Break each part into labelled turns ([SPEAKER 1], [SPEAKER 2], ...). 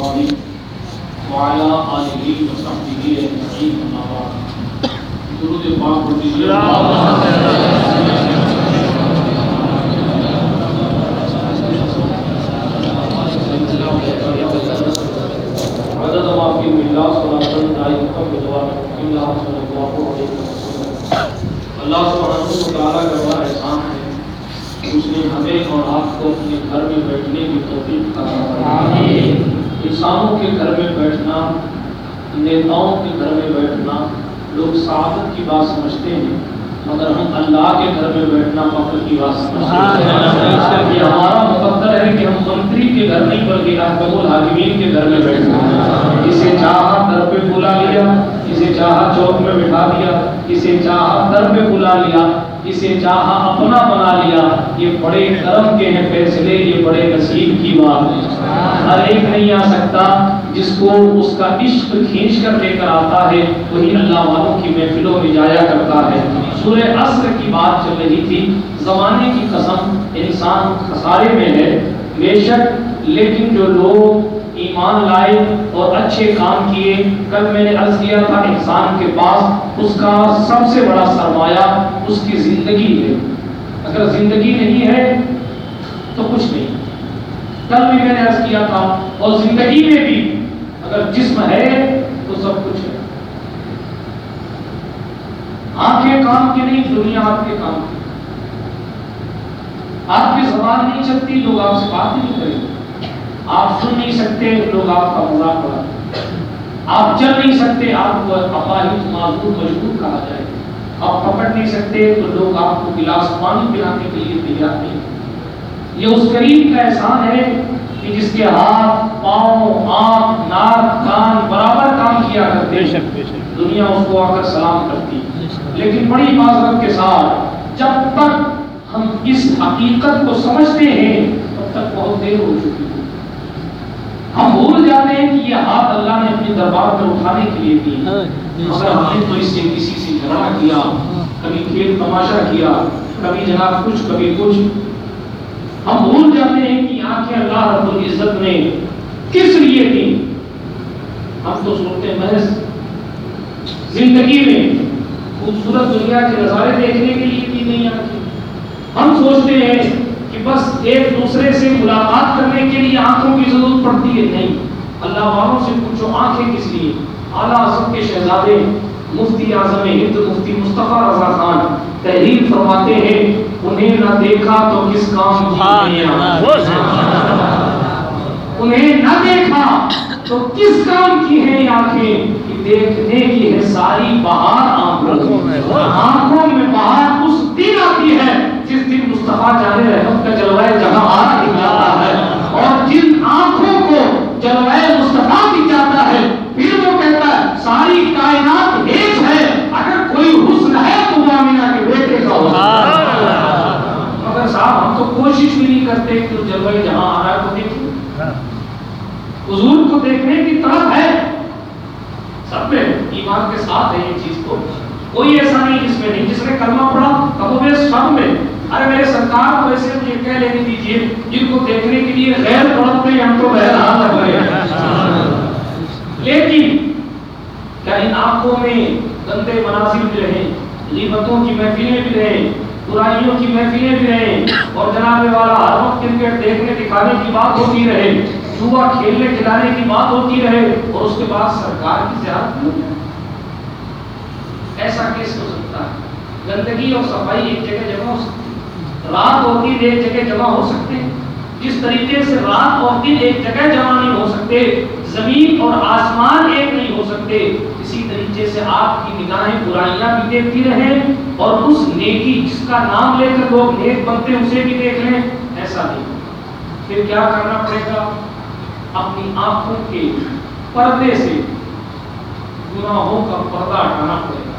[SPEAKER 1] وعلى آله وصحبه أجمعين، أما بعد. درود پاک وسلم اللہ سبحانہ و تعالیٰ کا بڑا احسان ہے اس نے ہمیں اور آپ کو اپنے گھر میں بیٹھنے کی توفیق عطا فرمائی۔ انسانوں کے گھر میں بیٹھنا نیتاؤں کے گھر میں بیٹھنا لوگ سعادت کی بات سمجھتے ہیں مگر ہم اللہ کے گھر میں بیٹھنا فخر کی بات سمجھتے ہیں۔ یہ ہمارا مقدر ہے کہ ہم منتری کے گھر نہیں بلکہ احکم الحاکمین کے گھر میں بیٹھنا اسے چاہا در پہ بلا لیا اسے چاہا چوک میں بٹھا دیا اسے چاہا در پہ بلا لیا۔ اسے چاہا اپنا بنا لیا، یہ بڑے کرم کے ہیں فیصلے، یہ بڑے نصیب کی بات ہے۔ ہر ایک نہیں آ سکتا جس کو اس کا عشق کھینچ کر لے کر آتا ہے، وہی اللہ والوں کی محفلوں میں جایا کرتا ہے۔ سورہ عصر کی بات چل رہی تھی۔ زمانے کی قسم انسان خسارے میں ہے، بے شک، لیکن جو لوگ ایمان لائے اور اچھے کام کیے۔ کل میں نے عرض کیا تھا انسان کے پاس، اس کا سب سے بڑا سرمایہ اس کی زندگی ہے۔ اگر زندگی نہیں ہے تو کچھ نہیں۔ کل بھی میں نے عرض کیا تھا اور زندگی میں بھی اگر جسم ہے تو سب کچھ ہے۔ آنکھیں کام کی نہیں، دنیا آپ کے کام کی۔ آپ کی زبان نہیں چلتی، لوگ آپ سے بات نہیں کریں۔ گے آپ سن نہیں سکتے لوگ آپ کا مذاق اڑاتے آپ چل نہیں سکتے آپ کو اپاہج معذور مجبور کہا جائے۔ آپ پکڑ نہیں سکتے تو لوگ آپ کو گلاس پانی پلانے کے لیے تیار نہیں یہ اس کریم کا احسان ہے کہ جس کے ہاتھ پاؤں آنکھ ناک کان برابر کام کیا کرتے ہیں۔ دنیا اس کو آ کر سلام کرتی لیکن بڑی معذرت کے ساتھ جب تک ہم اس حقیقت کو سمجھتے ہیں تب تک بہت دیر ہو چکی ہے۔ ہم بھول جاتے ہیں کہ یہ ہاتھ اللہ نے اپنے دربار میں اٹھانے کے لیے دی۔ مگر ہم نے تو اس سے کسی سے جھگڑا کیا کبھی کھیل تماشا کیا کبھی جناب کچھ کبھی کچھ۔ ہم بھول جاتے ہیں کہ آنکھیں اللہ رب العزت نے کس لیے دی۔ ہم تو سنتے ہیں محض زندگی میں خوبصورت دنیا کے نظارے دیکھنے کے لیے دی نہیں آنکھیں ہم سوچتے ہیں کہ بس ایک دوسرے سے ملاقات کرنے کے لیے آنکھوں کی ضرورت پڑتی ہے؟ نہیں. اللہ والوں سے پوچھو آنکھیں کس لیے؟ اعلیٰ اعظم کے شہزادے مفتی اعظم ہند مفتی مصطفیٰ رضا خان تحریر فرماتے ہیں انہیں نہ دیکھا تو کس کام کی انہیں نہ دیکھا تو کس کام کی ہے آنکھیں؟ کہ دیکھنے کی ہے ساری بہار آنکھوں میں۔ آنکھوں میں بہار اس دن مصطفیٰ جانے رحمت کا جلوائے جہاں آ جاتا ہے اور جن آنکھوں کو جلوائے مصطفیٰ بھی جاتا ہے پھر وہ کہتا ہے ساری کائنات ایک ہے اگر کوئی حسن ہے تو آمینہ کے بیٹے کا حسن مگر صاحب ہم تو کوشش بھی نہیں کرتے کہ جلوائے جہاں آ رہا ہے تو دیکھیں۔ حضور کو دیکھنے کی طرف ہے۔ سب میں ایمان کے ساتھ ہے یہ چیز تو کوئی ایسا نہیں جس میں نہیں جس نے کلمہ پڑھا کہو بے سب میں۔ ارے میرے سرکار کو ایسے مجھے کہہ لینے دیجیے جن کو دیکھنے کے لیے غیر طرف میں ہم تو بہر حال لگ رہے ہیں لیکن کیا ان آنکھوں میں گندے مناظر بھی رہیں، غیبتوں کی محفلیں بھی رہیں، برائیوں کی محفلیں بھی رہیں اور جناب والا ہر وقت کرکٹ دیکھنے دکھانے کی بات ہوتی رہے جوا کھیلنے کھلانے کی بات ہوتی رہے اور اس کے بعد سرکار کی زیادت ہو ایسا کیسے ہو سکتا ہے؟ گندگی اور صفائی ایک جگہ جمع ہو سکتی رات اور دن ایک جگہ جمع ہو سکتے ہیں۔ جس طریقے سے رات اور دن ایک جگہ جمع نہیں ہو سکتے، زمین اور آسمان ایک نہیں ہو سکتے، اسی طریقے سے آپ کی نگاہیں برائیاں بھی دیکھتی رہیں اور اس نیکی جس کا نام لے کر لوگ نیک بنتے اسے بھی دیکھ لیں۔ ایسا نہیں۔ پھر کیا کرنا پڑے گا؟ اپنی آنکھوں کے پردے سے گناہوں کا پردہ ہٹانا پڑے گا۔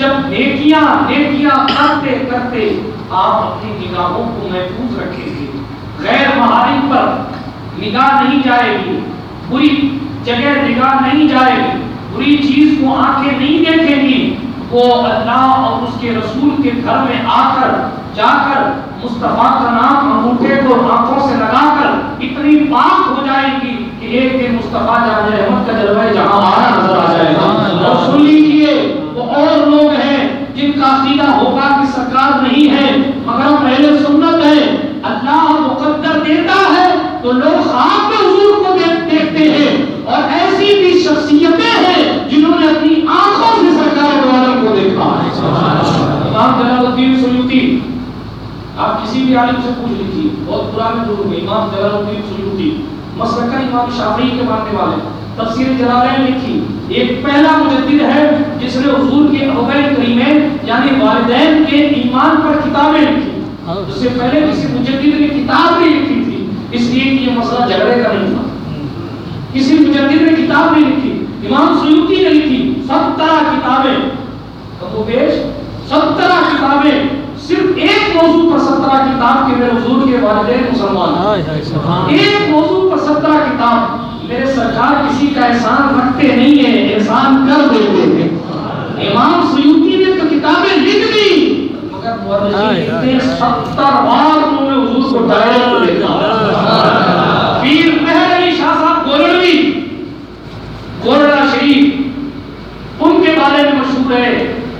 [SPEAKER 1] جب نیکیاں نیکیاں کرتے کرتے آپ اپنی نگاہوں کو محفوظ رکھیں گے۔ غیر محارم پر نگاہ نہیں جائے گی۔ بری جگہ نگاہ نہیں جائے گی۔ بری چیز کو آنکھیں نہیں دیکھیں گی۔ وہ اللہ اور اس کے رسول کے گھر میں آ کر، جا کر مصطفیٰ کا نام انگوٹھے کو آنکھوں سے لگا کر اتنی پاک ہو جائے گی کہ ایک دن مصطفیٰ جان رحمت کا جلوہ جہاں آ رہا نظر آ جائے گا۔ اور سن لیجیے اور لوگ ہیں جن کا عقیدہ ہوگا کہ سرکار نہیں ہے، مگر ہم اہل سنت ہے اللہ مقدر دیتا ہے تو لوگ خواب میں حضور کو دیکھتے ہیں۔ اور ایسی بھی شخصیتیں ہیں جنہوں نے اپنی آنکھوں سے سرکار عالم کو دیکھا۔ ہے امام جلال الدین سیوطی، آپ کسی بھی عالم سے پوچھ لیجیے بہت پرانے دور میں امام جلال الدین سیوطی مسلکہ امام شافعی کے ماننے والے، تفسیر جلالین لکھی۔ ایک پہلا مجدد ہے جس نے حضور کے ابوین کریمین یعنی والدین کے ایمان پر کتابیں لکھی۔ اس سے پہلے کسی مجدد نے کتاب نہیں لکھی تھی اس لیے کہ یہ مسئلہ جھگڑے کا نہیں تھا۔ کسی مجدد نے کتاب نہیں لکھی امام سیوطی نے لکھی سترہ کتابیں۔ کم و بیش سترہ کتابیں صرف ایک موضوع پر سترہ کتاب کے میرے حضور کے والدین مسلمان۔ ایک موضوع پر سترہ کتاب میرے سرکار کسی کا احسان رکھتے نہیں ہے احسان کر دیتے ہیں۔ امام سیوتی نے تو کتابیں لکھ دی مگر مورشی نے ستر بار انہوں نے حضور کو ڈائریکٹ دیکھا پیر مہر علی شاہ صاحب گولڑوی گولڑا شریف ان کے بارے میں مشہور ہے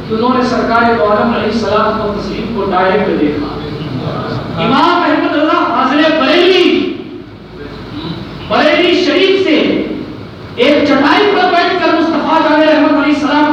[SPEAKER 1] کہ انہوں نے سرکار عالم علیہ السلام کو تسلیم کو ڈائریکٹ دیکھا۔ امام احمد اللہ فاضل بریلی بریلی شریف سے ایک چٹائی پر بیٹھ کر مصطفیٰ جان رحمت علیہ السلام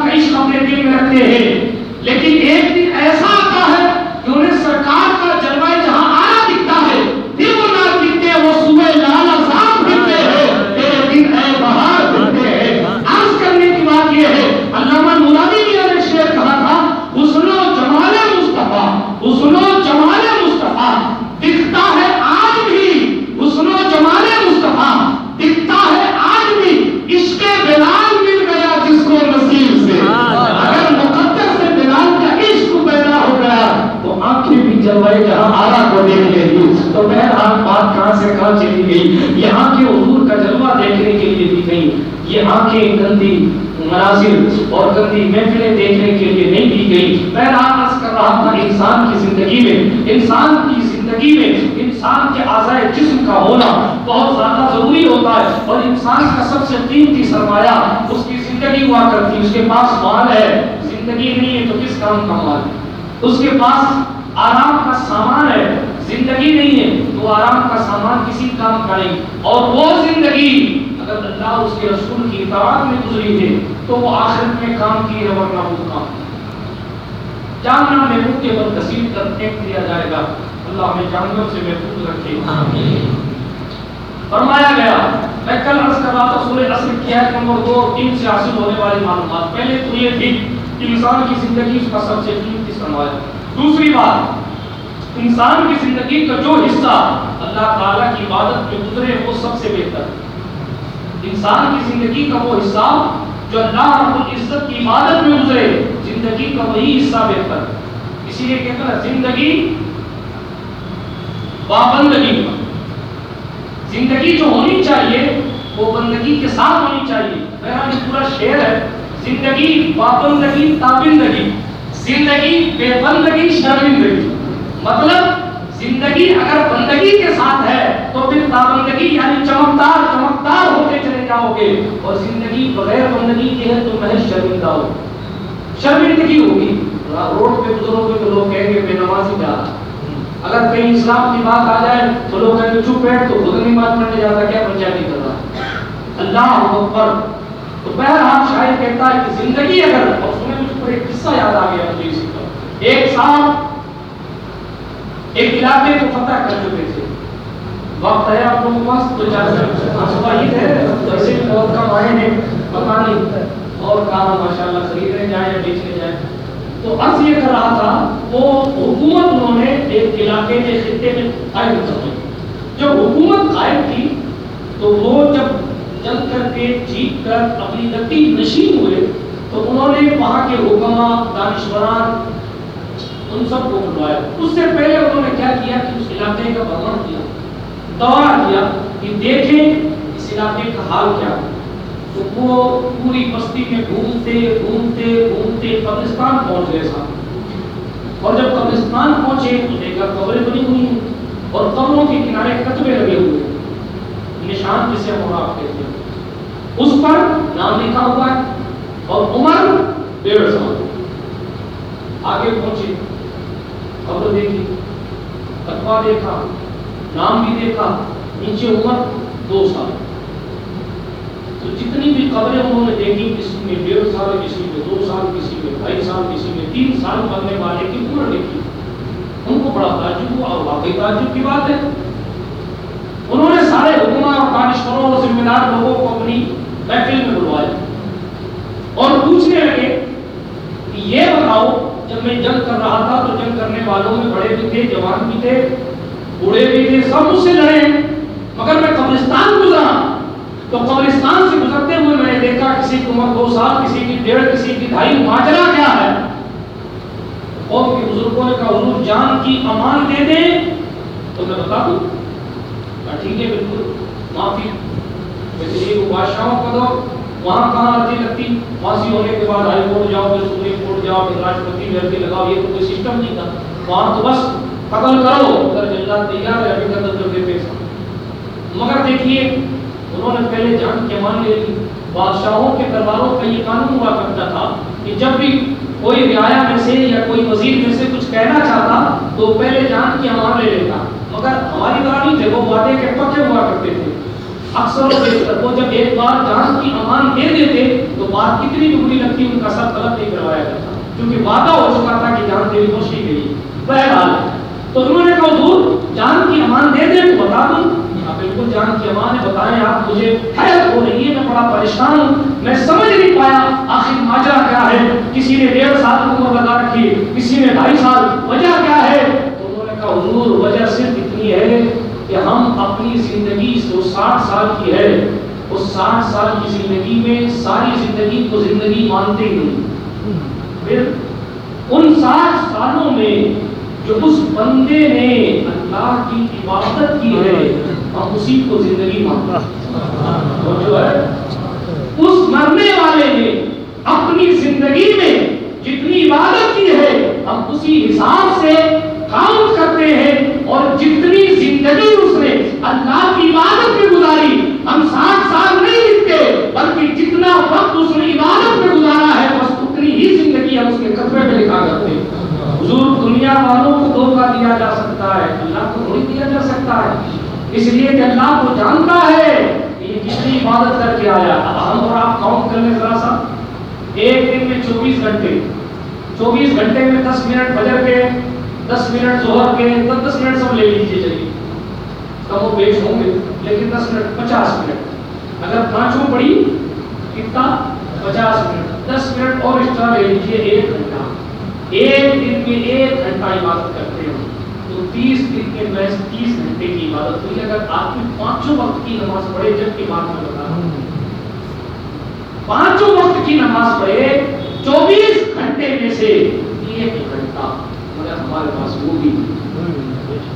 [SPEAKER 1] کرتے ہیں لیکن ایک دن ایسا آتا ہے کہ انہیں سرکار کا جلوہ جہاں آنا دکھتا ہے پھر وہ نہ دکھتے وہ صبح لال آزاد دکھتے ہیں تیرے دن ہے بہار دکھتے ہیں عرض کرنے کی بات یہ ہے علامہ نورانی بھی نے شعر کہا تھا حسن و جمال مصطفیٰ حسن و جمال مصطفیٰ دکھتا ہے آج بھی حسن و جمال مصطفیٰ دکھتا ہے آج بھی عشق بلال مل گیا جس کو نصیب سے اگر مقدر سے بلال کا عشق پیدا ہو گیا تو آنکھیں بھی جلوائے جہاں آرا کو دیکھ لیں گی تو بہرحال بات کہاں سے کہاں چلی گئی یہاں کے حضور کا جلوہ دیکھنے کے لیے دی گئی یہ آنکھیں گندی مناظر اور گندی محفلیں دیکھنے کے لیے نہیں دی گئی میں عرض کر رہا تھا انسان کی زندگی میں، انسان کی زندگی میں انسان کے اعضاء جسم کا ہونا بہت زیادہ ضروری ہوتا ہے اور انسان کا سب سے قیمتی سرمایہ اس کی زندگی ہوا کرتی اس کے پاس مال ہے۔ زندگی نہیں ہے تو کس کام کا مال؟ ہے اس کے پاس آرام کا سامان ہے۔ زندگی نہیں ہے تو آرام کا سامان کسی کام کا نہیں۔ اور وہ زندگی اگر اللہ اس کے رسول کی اطاعت میں گزری ہے تو وہ آخرت میں کام کی ہے ورنہ وہ کام۔ جاننا محبوب کے بل کثیر کر پھینک دیا جائے گا۔ اللہ ہمیں جانور سے محفوظ رکھے۔ فرمایا گیا میں کل عرض کر رہا تھا سورہ اصل کی آیت نمبر دو اور تین سے حاصل ہونے والی معلومات۔ پہلے تو یہ تھی کہ انسان کی زندگی اس کا سب سے قیمتی سرمایہ دوسری بات انسان کی زندگی کا جو حصہ اللہ تعالیٰ کی عبادت میں گزرے وہ سب سے بہتر انسان کی زندگی کا وہ حصہ جو اللہ رب العزت کی عبادت میں گزرے زندگی کا وہی حصہ بہتر اسی لیے کہتا ہے زندگی پابندگی پر زندگی جو ہونی چاہیے، وہ بندگی کے ساتھ ہونی چاہیے۔ بہرحال یہ پورا شعر ہے، زندگی پابندگی، تابندگی۔ زندگی بے بندگی شرمندگی۔ مطلب زندگی اگر بندگی کے ساتھ ہے، تو پھر پابندگی یعنی چمکدار چمکدار ہوتے چلے جاؤ گے۔ اور زندگی بغیر بندگی کی ہے، تو محض شرمندہ ہو شرمندگی ہوگی۔ روڈ پہ گزرو گے تو لوگ کہیں گے بے نمازی جا۔ رہا اگر کہیں اسلام کی بات آ جائے تو لوگ کہیں گے چپ بیٹھ تو خود نہیں بات پڑھنے جاتا، کیا پنچایتی کر رہا اللہ اکبر۔ تو بہرحال شاعر کہتا ہے کہ زندگی اگر اور سنیں مجھ پر ایک قصہ یاد آ گیا مجھے اسی کا ایک صاحب ایک علاقے کو فتح کر چکے تھے۔ وقت ہے آپ لوگوں کے پاس، تو جا صبح عید ہے تو ایسے بھی بہت کم آئے ہیں پتہ نہیں۔ اور کام ماشاء اللہ خریدنے جائیں یا بیچنے جائیں۔ تو عرض یہ کر رہا تھا، وہ حکومت انہوں نے ایک علاقے میں خطے میں قائم کر دی۔ جب حکومت قائم کی، تو وہ جب جنگ کر کے جیت کر اپنی گدی نشین ہوئے، تو انہوں نے وہاں کے حکما دانشوران، ان سب کو بلوایا۔ اس سے پہلے انہوں نے کیا کیا کہ اس علاقے کا بھرمن کیا دورہ کیا کہ دیکھیں اس علاقے کا حال کیا۔ ہے تو وہ پوری بستی میں گھومتے گھومتے گھومتے قبرستان پہنچ گئے صاحب اور جب قبرستان پہنچے تو دیکھا قبریں بنی ہوئی ہیں اور قبروں کے کنارے کتبے لگے ہوئے ہیں۔ نشان جسے ہم آپ کہتے ہیں۔ اس پر نام لکھا ہوا ہے اور عمر ڈیڑھ سال آگے پہنچے خبر دیکھی فتوا دیکھا، نام بھی دیکھا، نیچے عمر دو سال۔ تو جتنی بھی خبریں انہوں نے دیکھی، کسی میں ڈیڑھ سال، کسی میں دو سال، کسی میں ڈھائی سال، کسی میں تین سال بننے والے کی عمر دیکھی۔ ان کو بڑا تعجب ہوا اور واقعی تعجب کی بات ہے۔ انہوں نے سارے حکمہ اور دانشوروں اور ذمہ دار لوگوں کو اپنی محفل میں بلوایا۔ اور پوچھنے لگے کہ یہ بتاؤ، جب میں جنگ کر رہا تھا تو جنگ کرنے والوں میں بڑے بھی تھے، جوان بھی تھے، بوڑھے بھی تھے، سب مجھ سے لڑے مگر میں قبرستان گزرا۔ تو قبرستان سے گزرتے ہوئے میں نے دیکھا کسی کی عمر دو سال، کسی کی ڈیڑھ، کسی کی ڈھائی، ماجرا کیا ہے؟ قوم کے بزرگوں نے کہا، حضور جان کی امان دے دیں تو میں بتا دوں۔ ٹھیک ہے، بالکل، معافی۔ ویسے یہ بادشاہوں کا دور وہاں کہاں عرضی لگتی؟ پھانسی ہونے کے بعد ہائی کورٹ جاؤ، پھر سپریم کورٹ جاؤ، پھر راشٹرپتی میں عرضی لگاؤ۔ یہ تو کوئی سسٹم نہیں تھا۔ وہاں تو بس قتل کرو۔ اگر جلدات تیار ہے ابھی قتل کر دیتے مگر دیکھیے انہوں نے پہلے جان کے مان لے لی بادشاہوں کے درباروں کا یہ قانون ہوا کرتا تھا کہ جب بھی کوئی رعایا میں سے یا کوئی وزیر میں سے کچھ کہنا چاہتا تو پہلے جان کی امان لے لیتا۔ مگر ہماری طرح نہیں تھے، وہ وعدے کے پکے ہوا کرتے تھے۔ اکثر وہ جب ایک بار جان کی امان دے دیتے تو بات کتنی بھی بری لگتی، ان کا سب غلط نہیں کروایا جاتا۔ کیونکہ وعدہ ہو چکا تھا کہ جان تیری خوشی گئی بہرحال، تو انہوں نے کہا، حضور، جان کی امان دے دیں تو بتا دوں۔ بالکل جان کی امان ہے، بتائیں آپ مجھے حیرت ہو رہی ہے، میں بڑا پریشان ہوں۔ میں سمجھ نہیں پایا آخر ماجرا کیا ہے۔ کسی نے ڈیڑھ سال عمر لگا رکھی، کسی نے ڈھائی سال، وجہ کیا ہے؟ تو انہوں نے کہا، حضور، وجہ صرف اتنی ہے کہ ہم اپنی زندگی جو ساٹھ سال کی ہے، اس ساٹھ سال کی زندگی میں ساری زندگی کو زندگی مانتے ہی نہیں۔ پھر ان ساٹھ سالوں میں جو اس بندے نے اللہ کی عبادت کی ہے ہم اسی کو زندگی مانتا اور جو ہے، اس مرنے والے نے اپنی زندگی میں جتنی عبادت کی ہے، ہم اسی حساب سے کام کرتے ہیں۔ اور جتنی زندگی اس نے اللہ کی عبادت میں گزاری، ہم ساٹھ سال نہیں لکھتے، بلکہ جتنا وقت اس نے عبادت میں گزارا ہے، بس اتنی ہی زندگی ہم اس کے قطبے میں لکھا کرتے ہیں۔ حضور دنیا والوں کو دھوکہ دیا جا سکتا ہے، اللہ کو تھوڑی دیا جا سکتا ہے۔ اس لیے کہ اللہ کو جانتا ہے کہ یہ کتنی عبادت کر کے آیا۔ اب ہم اور آپ کاؤنٹ کر لیں ذرا سا۔ ایک دن میں چوبیس گھنٹے۔ چوبیس گھنٹے میں دس منٹ بجر کے، دس منٹ زہر کے دس دس منٹ سب لے لیجیے چلیے۔ کم و بیش ہوں گے، لیکن دس منٹ، پچاس منٹ۔ اگر پانچوں پڑی، کتنا؟ پچاس منٹ۔ دس منٹ اور ایکسٹرا لے لیجیے ایک گھنٹہ۔ ایک دن میں ایک گھنٹہ عبادت کرتے ہو تو تیس دن کے میں تیس گھنٹے کی عبادت ہوئی اگر آپ کی پانچوں وقت کی نماز پڑھے جب کی بات میں بتا رہا ہوں۔ پانچوں وقت کی نماز پڑھے چوبیس گھنٹے میں سے ایک گھنٹہ مگر ہمارے پاس وہ بھی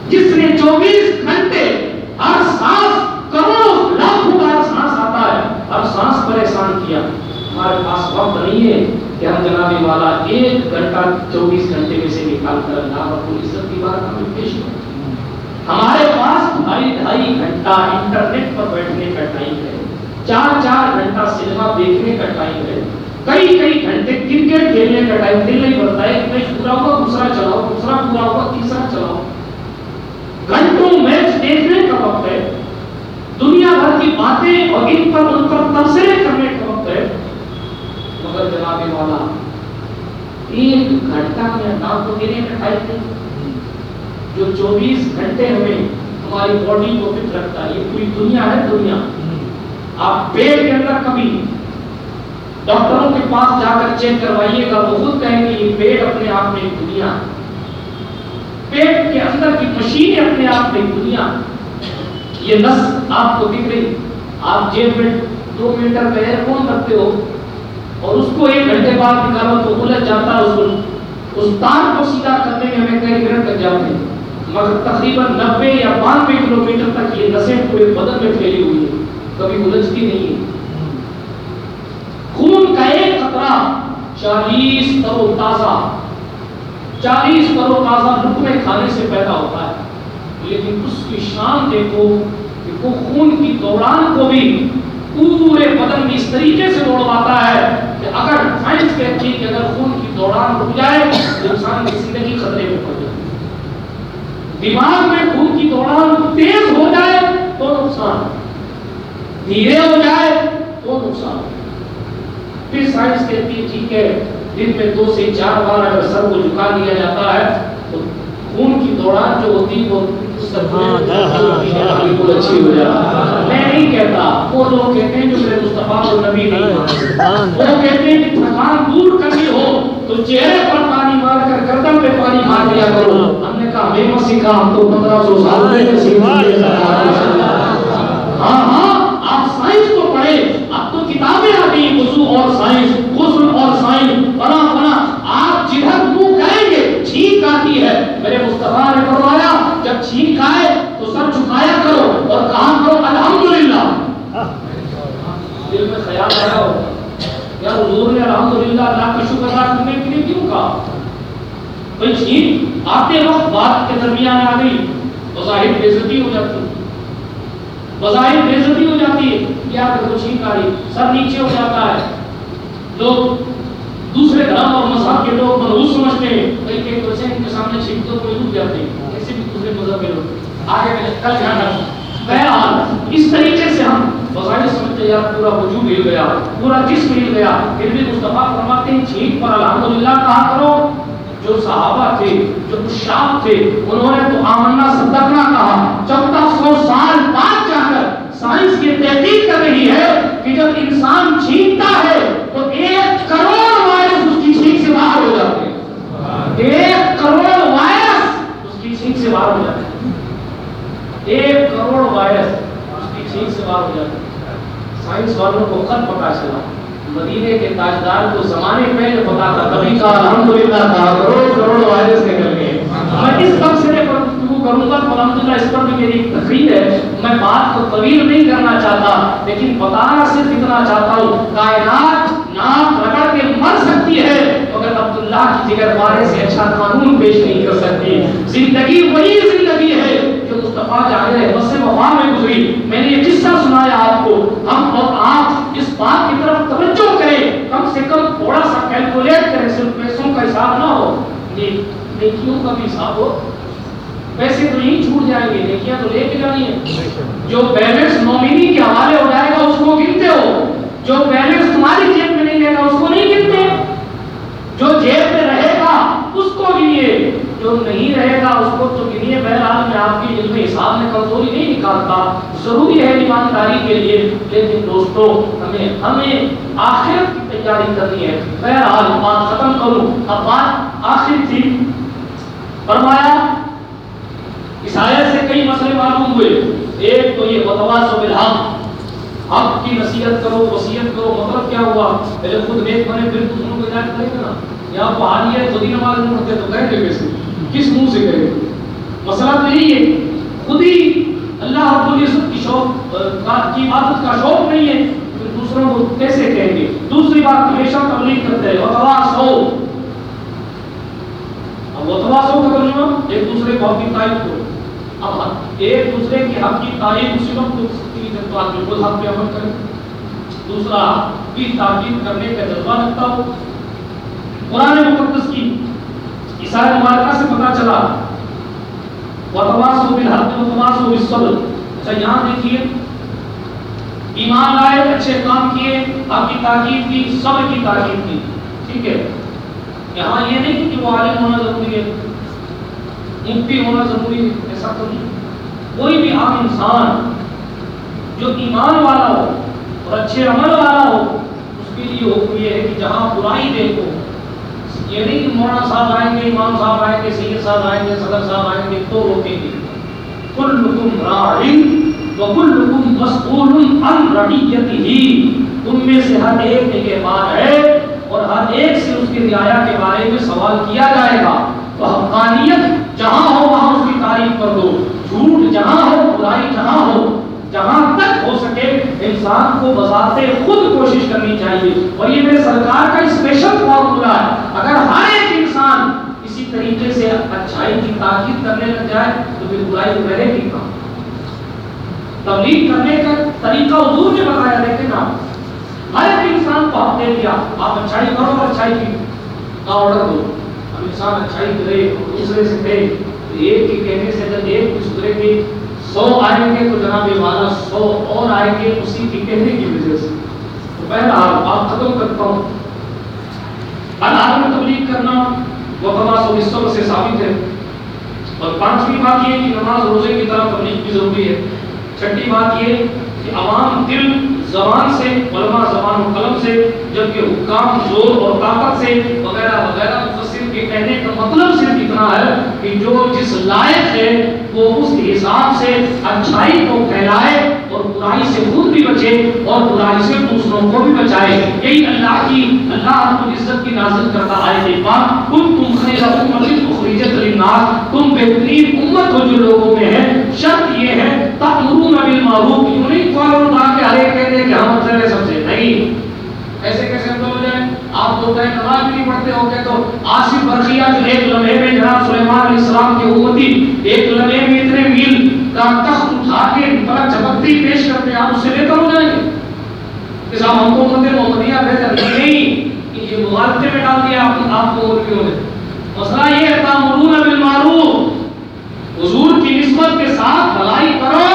[SPEAKER 1] جس نے چوبیس گھنٹے ہر سانس کروڑوں لاکھوں بار سانس آتا ہے، ہر سانس پریشان کیا۔ ہمارے پاس وقت نہیں ہے کہ ہم جناب والا ایک گھنٹہ چوبیس گھنٹے میں سے نکال کر اللہ رب العزت کی بات ہمیں پیش کریں ہمارے پاس ڈھائی ڈھائی گھنٹہ انٹرنیٹ پر بیٹھنے کا ٹائم ہے، چار چار گھنٹہ سنیما دیکھنے کا ٹائم ہے۔ کئی کئی گھنٹے کرکٹ کھیلنے کا ٹائم، دل نہیں بڑھتا ہے میں پورا ہوا، دوسرا چلاؤ دوسرا پورا ہوا، تیسرا چلاؤ گھنٹوں میچ دیکھنے کا وقت ہے۔ دنیا بھر کی باتیں اور ان پر ان پر تبصرے کرنے کا وقت ہے۔ مگر جناب والا ایک گھنٹہ میں نام کو دینے کا ٹائم جو چوبیس گھنٹے ہمیں ہماری باڈی کو فٹ رکھتا ہے، یہ پوری دنیا ہے دنیا۔ آپ پیٹ کے اندر کبھی ڈاکٹروں کے پاس جا کر چیک کروائیے گا، وہ خود کہیں گے یہ پیٹ اپنے آپ میں دنیا پیٹ کے اندر کی مشین اپنے آپ میں دنیا یہ نس آپ کو دکھ رہی۔ آپ جیب میں دو میٹر کا ایئر فون رکھتے ہو اور اس کو ایک گھنٹے بعد نکالو تو الجھ جاتا ہے اس کو اس تار کو سیدھا کرنے میں ہمیں کئی منٹ لگ جاتے ہیں۔ مگر تقریباً نبے یا بانوے کلو میٹر تک یہ نسیں پورے بدن میں پھیلی ہوئی ہیں کبھی الجھتی نہیں ہے۔ خون کا ایک قطرہ چالیس کرو تازہ چالیس کرو تازہ لقمے کھانے سے پیدا ہوتا ہے۔ لیکن اس کی شان دیکھو کہ وہ خون کی دوران کو بھی پورے بدن میں اس طریقے سے دوڑواتا ہے کہ اگر سائنس کہتی ہے کہ اگر خون کی دوران رک جائے تو انسان کی زندگی خطرے میں پڑ جائے۔ دماغ میں خون کی دوران تیز ہو جائے تو نقصان۔ دھیرے ہو جائے تو نقصان۔ پھر سائنس کہتی ہے ٹھیک ہے دن میں دو سے چار بار اگر سر کو جھکا لیا جاتا ہے تو خون کی دوران جو ہوتی ہے وہ بالکل اچھی ہو جائے میں نہیں کہتا وہ لوگ کہتے ہیں جو میرے مصطفیٰ کو نبی نہیں وہ کہتے ہیں کہ تھکان دور کرنی ہو تو چہرے پر پانی مار کر گردن پہ پانی مار دیا کرو۔ ہم نے کہا ہمیں مت سیکھا ہم تو پندرہ سو سال پہلے سیکھ ہاں ہاں آپ سائنس کو پڑھے اب تو کتابیں آ گئی وضو اور سائنس غسل اور سائنس۔ بنا بنا آپ جدھر منہ کریں گے چھینک آتی ہے۔ میرے مصطفیٰ نے فرمایا جب چھینک آئے تو سر جھکایا کرو اور کہا کرو، الحمدللہ. دل میں خیال آیا ہو یا حضور نے الحمدللہ اللہ کا شکر ادا کرنے کے لیے کیوں کہا؟ بھائی چھینک آتے وقت بات کے درمیان آ گئی تو ظاہر بےزتی ہو جاتی۔ ہے بظاہر بےزتی ہو جاتی ہے کیا کرو چھینک آ رہی سر نیچے ہو جاتا ہے۔ لوگ دوسرے دھرم اور مذہب کے لوگ منحوس سمجھتے ہیں کئی کئی بچے ان کے سامنے چھینک تو کوئی ڈوب جاتے ہیں ایسے بھی دوسرے مذہب کے لوگ۔ آگے میں کل دھیان رکھوں۔ بہرحال، اس طریقے سے ہم بظاہر سمجھتے یار پورا وجود ہل گیا، پورا جسم ہل گیا۔ پھر بھی مصطفیٰ فرماتے ہیں، چھینک پر الحمدللہ کہا کرو۔ جو صحابہ تھے، جو شاپ تھے، انہوں نے تو آمنا صدقنا کہا۔ چودہ سو سال بعد جا کر سائنس یہ تحقیق کر رہی ہے کہ جب انسان چھینکتا ہے، تو ایک کروڑ ایک کروڑ وائرس اس کی چھینک سے باہر ہو جاتے ہیں ایک کروڑ وائرس اس کی چھینک سے باہر ہو جاتے ہیں سائنس والوں کو خط پتا چلا مدینے کے تاجدار کو زمانے پہلے پتا تھا۔ کبھی کا الحمدللہ تھا کروڑ کروڑ وائرس نکل گئے میں۔ اس تبصرے پر گفتگو کروں گا تو الحمدللہ اس پر بھی میری ایک تقریر ہے۔ میں بات کو طویل نہیں کرنا چاہتا، لیکن بتانا صرف اتنا چاہتا ہوں، کائنات ناک رگڑ کے مر سکتی ہے۔ مگر عبداللہ کی جگر بارے سے اچھا قانون پیش نہیں کر سکتی۔ زندگی وہی زندگی ہے جو مصطفیٰ جاہر احمد سے وفا میں گزری۔ میں نے یہ قصہ سنایا آپ کو۔ ہم اور آپ اس بات کی طرف توجہ کریں۔ کم سے کم تھوڑا سا کیلکولیٹ کریں، صرف پیسوں کا حساب نہ ہو۔ نیکیوں کا بھی حساب ہو۔ پیسے تو نہیں چھوٹ جائیں گے، نیکیاں تو لے کے جانی ہے جو بیلنس نومینی کے حوالے ہو جائے گا، اس کو گنتے ہو۔ جو بیلنس تمہاری جیب میں نہیں لے گا اس کو نہیں گنتے جو جیب میں رہے گا اس کو گنیے جو نہیں رہے گا اس کو تو گنیے بہرحال میں آپ کی علم حساب میں کمزوری نہیں نکالتا۔ ضروری ہے ایمانداری کے لیے۔ لیکن دوستو، ہمیں ہمیں آخرت کی تیاری کرنی ہے۔ بہرحال بات ختم کروں۔ اب بات آخر تھی فرمایا، اس آیت سے کئی مسئلے معلوم ہوئے۔ ایک تو یہ بتواس و بالحق حق کی نصیحت کرو، وصیت کرو۔ مطلب کیا ہوا؟ پہلے خود نیک بنے، پھر دوسروں کو ہدایت کرے گا نا۔ یا پہاڑی ہے خود ہی نماز نہیں پڑھتے تو کہیں گے کیسے کس منہ سے کہیں مسئلہ تو یہی ہے خود ہی اللہ رب العزت کی شوق کی عبادت کا شوق نہیں ہے، پھر دوسروں کو کیسے کہیں گے؟ دوسری بات ہمیشہ تبلیغ کرتے ہیں وتواس ہو اب وتواس ہو کا ترجمہ، ایک دوسرے کو حق کی تعریف کرو۔ اب ایک دوسرے کی حق کی تعریف اسی وقت ہو سکتی ہے جب تو آدمی خود حق پہ عمل کرے۔ دوسرا کی تاکید کرنے کا جذبہ رکھتا ہو۔ قرآن مقدس کی عیسائی مبارکہ سے پتا چلا۔ وتواس ہو بالحق وتواس ہو بالصبر۔ اچھا یہاں دیکھیے۔ ایمان لائے، اچھے کام کیے حق کی تاکید کی، صبر کی تاکید کی۔ ٹھیک ہے۔ یہاں یہ نہیں کہ وہ عالم ہونا ضروری ہے۔ مفتی ہونا ضروری ہے، ایسا تو نہیں۔ کوئی بھی عام انسان جو ایمان والا ہو اور اچھے عمل والا ہو، اس کے لیے حکم یہ ہے کہ جہاں برائی دیکھو یہ نہیں کہ مولانا صاحب آئیں گے، امام صاحب آئیں گے، سید صاحب آئیں گے، صدر صاحب آئیں گے، تو روکیں گے۔ کلکم راعن وکلکم مسئول عن رعیتہ تم میں سے ہر ایک نگہبان ہے اور ہر ایک سے اس کی رعایا کے بارے میں سوال کیا جائے گا۔ تو حقانیت جہاں ہو، وہاں اس کی تعریف کر دو۔ جھوٹ جہاں ہو، برائی جہاں ہو جہاں تک ہو سکے انسان کو بذاتے خود کوشش کرنی چاہیے۔ اور یہ میرے سرکار کا اسپیشل فارمولا ہے۔ اگر ہر ایک انسان اسی طریقے سے اچھائی کی تاکید کرنے لگ جائے، تو پھر برائی رہے گی کہاں تبلیغ کرنے کا طریقہ حضور نے بتایا، لیکن آپ ہر ایک انسان کو آپ دے دیا آپ اچھائی کرو اور اچھائی کی۔ کا آرڈر دو؟ اب انسان اچھائی کرے دوسرے سے کہے۔ ایک کے کہنے سے اگر ایک بھی سدھرے گی سو آئیں گے تو جناب والا سو اور آئیں گے اسی کے کہنے کی وجہ سے۔ تو بہرحال آپ ختم کرتا ہوں۔ الحال میں تبلیغ کرنا وہ تماس و حصوں سے ثابت ہے۔ اور پانچویں بات یہ کہ نماز روزے کی طرف تبلیغ بھی ضروری ہے۔ چھٹی بات یہ کہ عوام دل زبان سے، علماء زبان و قلم سے، جبکہ حکام زور اور طاقت سے، وغیرہ وغیرہ۔ مفسر کے کہنے کا مطلب صرف اتنا ہے کہ جو جس لائق ہے وہ اس حساب سے اچھائی کو پھیلائے اور برائی سے خود بھی بچے اور برائی سے دوسروں کو بھی بچائے۔ یہی اللہ کی اللہ رب العزت کی نازل کرتا آئے پاک۔ کن تم خیر امت اخرجت للناس۔ تم بہترین امت ہو جو لوگوں میں ہے۔ شرط یہ ہے، تأمرون بالمعروف۔ یوں نہیں فوراً اٹھا کے ہر ایک کہتے ہیں کہ ہم اچھے سب سے نہیں۔ ایسے کیسے ہم ہو آپ تو کہیں نماز بھی نہیں پڑھتے ہو گے تو آصف برقیہ جو ایک لمحے میں جناب سلیمان علیہ السلام کی امتی، ایک لمحے میں اتنے میل کا تخت اٹھا کے بڑا چمکتی پیش کرتے ہیں، آپ اس سے لے کر ہو جائیں گے؟ کہ صاحب، ہم کو امت محمدیہ بہتر نہیں، کہ یہ مغالطے میں ڈال دیا آپ آپ کو مرکیوں نے مسئلہ یہ ہے، تامرون بالمعروف، حضور کی نسبت کے ساتھ بھلائی کرو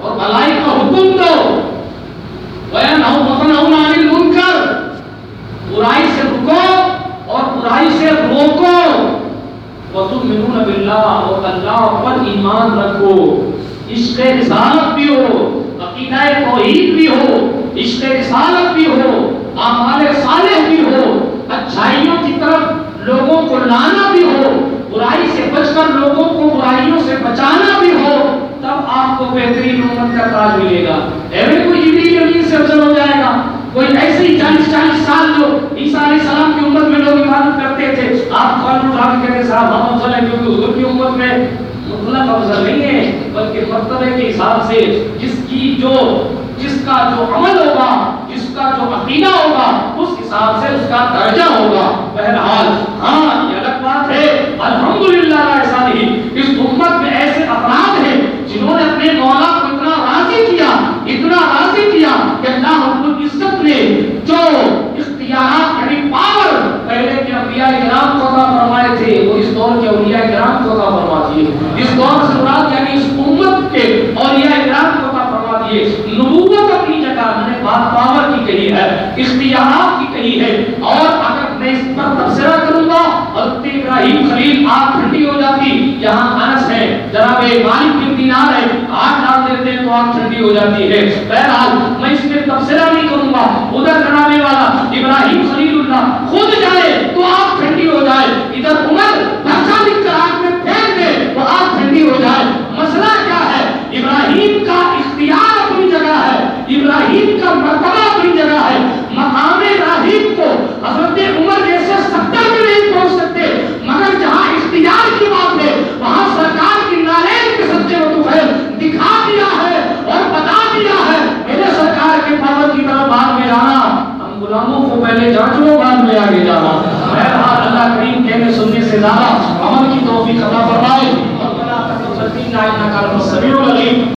[SPEAKER 1] اور بھلائی کا حکم دو وَيَنْهَوْنَ عَنِ الْمُنْكَرِ برائی سے رکو اور برائی سے روکو وَتُؤْمِنُونَ بِاللَّهِ اور اللہ پر ایمان رکھو۔ عشق رسالت بھی ہو، عقیدہ توحید بھی ہو، عشق رسالت بھی ہو، اعمال صالح بھی ہو، اچھائیوں کی طرف لوگوں کو لانا بھی ہو، برائی سے بچ کر لوگوں کو برائیوں سے بچانا بھی ہو، تب آپ کو بہترین امت کا تاج ملے گا۔ ایویں کوئی جبریل امین سے افضل ہو جائے گا۔ کوئی ایسے ہی چالیس چالیس سال جو عیسیٰ علیہ السلام کی امت میں لوگ عبادت کرتے تھے۔ آپ قانون اٹھا کے کہتے صاحب ہم افضل ہیں کیونکہ حضور کی امت میں مطلق افضل نہیں ہے، بلکہ مرتبے کے حساب سے جس کی جو، جس کا جو عمل ہوگا، جس کا جو عقیدہ ہوگا، اس حساب سے اس کا درجہ ہوگا۔ بہرحال ہاں یہ الگ بات ہے۔ الحمدللہ ایسا نہیں۔ اس امت میں ایسے افراد ہیں جنہوں نے اپنے مولا کو اتنا راضی کیا، اتنا راضی کیا کہ اللہ رب العزت نے جو اختیارات یعنی پاور پہلے کے انبیاء کرام کو عطا فرمائے تھے، وہ اس دور کے اولیاء کرام کو عطا فرما دیے اس دور سے مراد یعنی اس امت کے اولیاء کرام کو عطا فرما دیے نبوت اپنی جگہ، میں نے بات پاور کی کہی ہے اختیارات کی کہی ہے، اور اگر میں اس پر تبصرہ کروں گا، حضرت ابراہیم خلیل آگ ٹھنڈی ہو جاتی، یہاں انس ہے، جناب مالک بن دینار ہے آگ ڈال دیتے ہیں تو آگ ٹھنڈی ہو جاتی ہے۔ بہرحال، میں اس میں تبصرہ نہیں کروں گا، ادھر جناب والا ابراہیم خلیل اللہ خود جائے تو آگ ٹھنڈی ہو جائے، ادھر عمر زیادہ